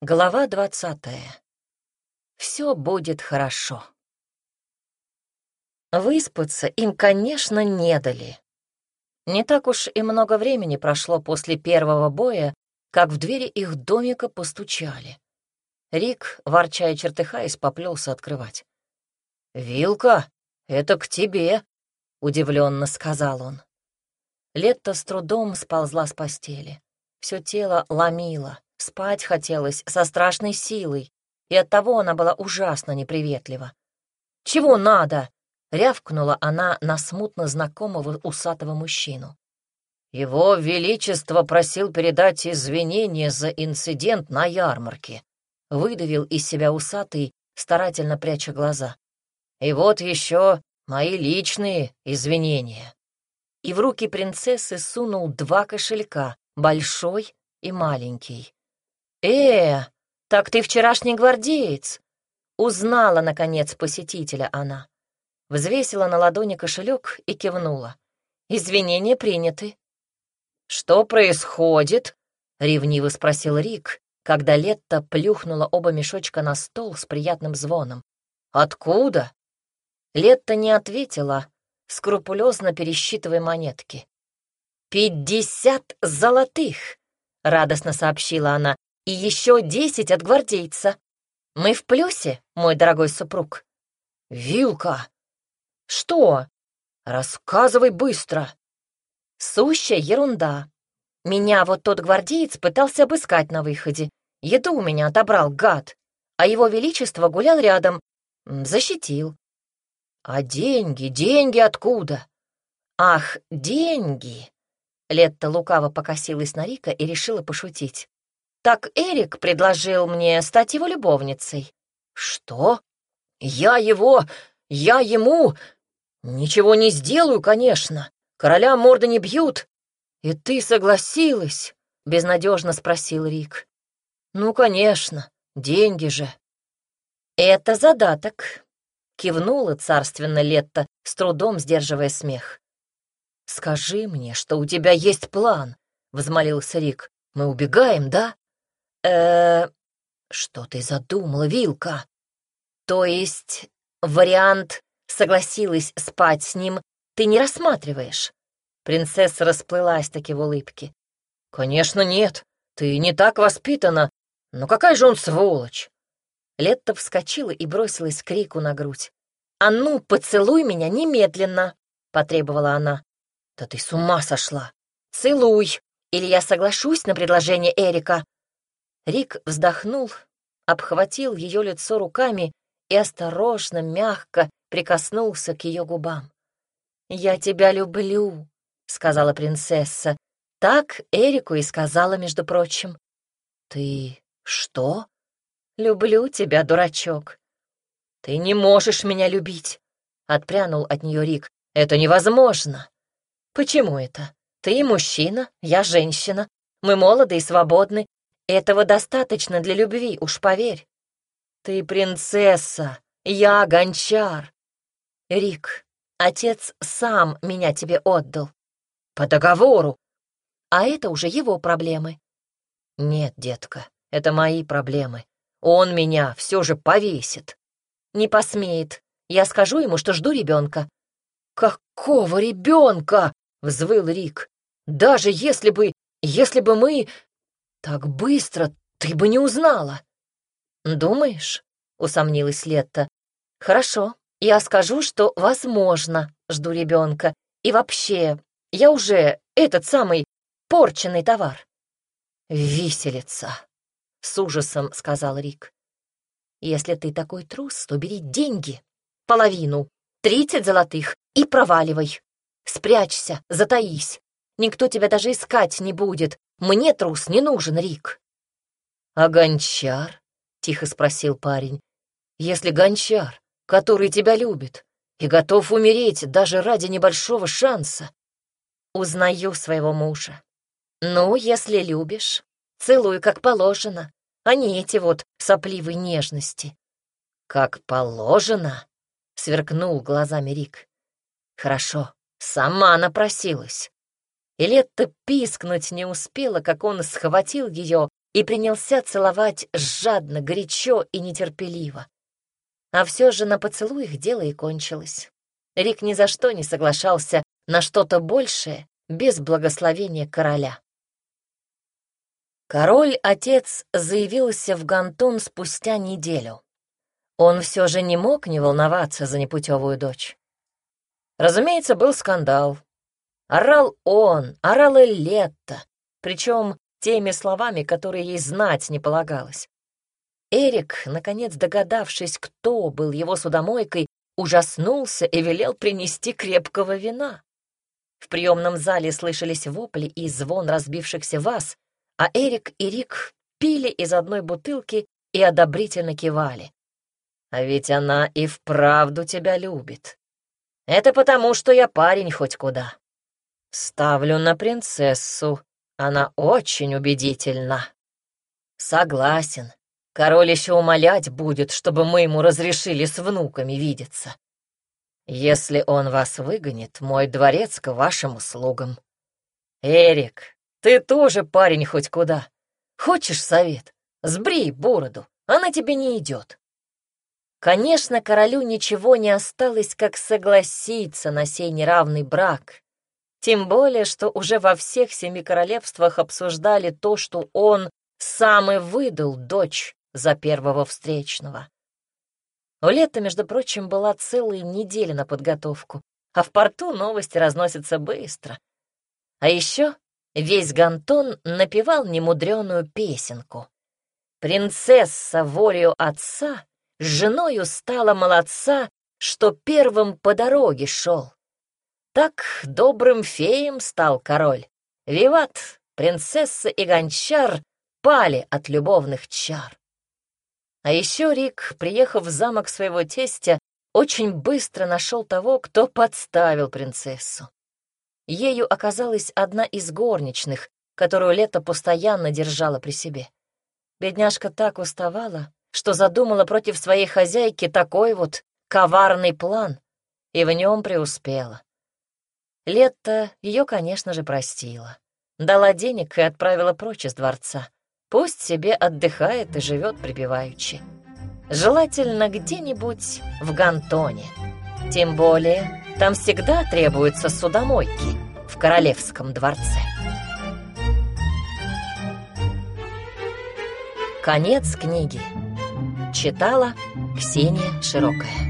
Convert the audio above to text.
Глава двадцатая. Все будет хорошо. Выспаться им, конечно, не дали. Не так уж и много времени прошло после первого боя, как в двери их домика постучали. Рик, ворча и чертыхаясь, поплелся открывать. «Вилка, это к тебе», — удивленно сказал он. Летта с трудом сползла с постели. Все тело ломило, Спать хотелось со страшной силой, и оттого она была ужасно неприветлива. «Чего надо?» — рявкнула она на смутно знакомого усатого мужчину. «Его Величество просил передать извинения за инцидент на ярмарке», — выдавил из себя усатый, старательно пряча глаза. «И вот еще мои личные извинения». И в руки принцессы сунул два кошелька, большой и маленький. «Э, так ты вчерашний гвардеец!» Узнала, наконец, посетителя она. Взвесила на ладони кошелек и кивнула. «Извинения приняты». «Что происходит?» — ревниво спросил Рик, когда Летта плюхнула оба мешочка на стол с приятным звоном. «Откуда?» Летта не ответила, скрупулезно пересчитывая монетки. «Пятьдесят золотых!» — радостно сообщила она и еще десять от гвардейца. Мы в плюсе, мой дорогой супруг. Вилка! Что? Рассказывай быстро. Сущая ерунда. Меня вот тот гвардеец пытался обыскать на выходе. Еду у меня отобрал, гад. А его величество гулял рядом, защитил. А деньги, деньги откуда? Ах, деньги! Летта лукаво покосилась на Рика и решила пошутить. Так Эрик предложил мне стать его любовницей. Что? Я его... Я ему... Ничего не сделаю, конечно. Короля морды не бьют. И ты согласилась? Безнадежно спросил Рик. Ну, конечно, деньги же. Это задаток. Кивнула царственно Летта, с трудом сдерживая смех. «Скажи мне, что у тебя есть план», — взмолился Рик. «Мы убегаем, да?» Э Что ты задумала, Вилка? То есть вариант «согласилась спать с ним» ты не рассматриваешь?» Принцесса расплылась таки в улыбке. «Конечно нет. Ты не так воспитана. Но какая же он сволочь!» Летта вскочила и бросилась к Рику на грудь. «А ну, поцелуй меня немедленно!» — потребовала она. «Да ты с ума сошла! Целуй, или я соглашусь на предложение Эрика!» Рик вздохнул, обхватил ее лицо руками и осторожно, мягко прикоснулся к ее губам. «Я тебя люблю», — сказала принцесса. Так Эрику и сказала, между прочим. «Ты что?» «Люблю тебя, дурачок». «Ты не можешь меня любить», — отпрянул от нее Рик. «Это невозможно». «Почему это? Ты мужчина, я женщина. Мы молоды и свободны, этого достаточно для любви, уж поверь. Ты принцесса, я гончар. Рик, отец сам меня тебе отдал. По договору. А это уже его проблемы. Нет, детка, это мои проблемы. Он меня все же повесит. Не посмеет. Я скажу ему, что жду ребенка. Какого ребенка? Взвыл Рик. Даже если бы... Если бы мы... «Так быстро ты бы не узнала!» «Думаешь?» — усомнилась Летта. «Хорошо, я скажу, что, возможно, жду ребенка. И вообще, я уже этот самый порченный товар». «Виселица!» — с ужасом сказал Рик. «Если ты такой трус, то бери деньги, половину, тридцать золотых, и проваливай. Спрячься, затаись. Никто тебя даже искать не будет, мне трус не нужен, Рик. А гончар? Тихо спросил парень. Если гончар, который тебя любит и готов умереть даже ради небольшого шанса. Узнаю своего мужа. Ну, если любишь, целуй как положено, а не эти вот сопливые нежности. Как положено? Сверкнул глазами Рик. Хорошо, сама напросилась. И Летта пискнуть не успела, как он схватил ее и принялся целовать жадно, горячо и нетерпеливо. А все же на поцелуях дело и кончилось. Рик ни за что не соглашался на что-то большее без благословения короля. Король-отец заявился в Гантон спустя неделю. Он все же не мог не волноваться за непутевую дочь. Разумеется, был скандал. Орал он, орала Летта, причем теми словами, которые ей знать не полагалось. Эрик, наконец догадавшись, кто был его судомойкой, ужаснулся и велел принести крепкого вина. В приемном зале слышались вопли и звон разбившихся ваз, а Эрик и Рик пили из одной бутылки и одобрительно кивали. «А ведь она и вправду тебя любит. Это потому, что я парень хоть куда. Ставлю на принцессу, она очень убедительна. Согласен. Король еще умолять будет, чтобы мы ему разрешили с внуками видеться. Если он вас выгонит, мой дворец к вашим услугам. Эрик, ты тоже парень хоть куда. Хочешь совет? Сбрей бороду, она тебе не идет. Конечно, королю ничего не осталось, как согласиться на сей неравный брак, тем более, что уже во всех семи королевствах обсуждали то, что он сам и выдал дочь за первого встречного. У лета, между прочим, была целая неделя на подготовку, а в порту новости разносятся быстро. А еще весь Гантон напевал немудреную песенку. Принцесса волею отца с женою стала молодца, что первым по дороге шел. Так добрым феем стал король. Виват, принцесса и гончар пали от любовных чар. А еще Рик, приехав в замок своего тестя, очень быстро нашел того, кто подставил принцессу. Ею оказалась одна из горничных, которую Лето постоянно держала при себе. Бедняжка так уставала, что задумала против своей хозяйки такой вот коварный план, и в нем преуспела. Летта ее, конечно же, простила. Дала денег и отправила прочь из дворца. Пусть себе отдыхает и живет припеваючи. Желательно где-нибудь в Гантоне. Тем более, там всегда требуются судомойки в королевском дворце. Конец книги. Читала Ксения Широкая.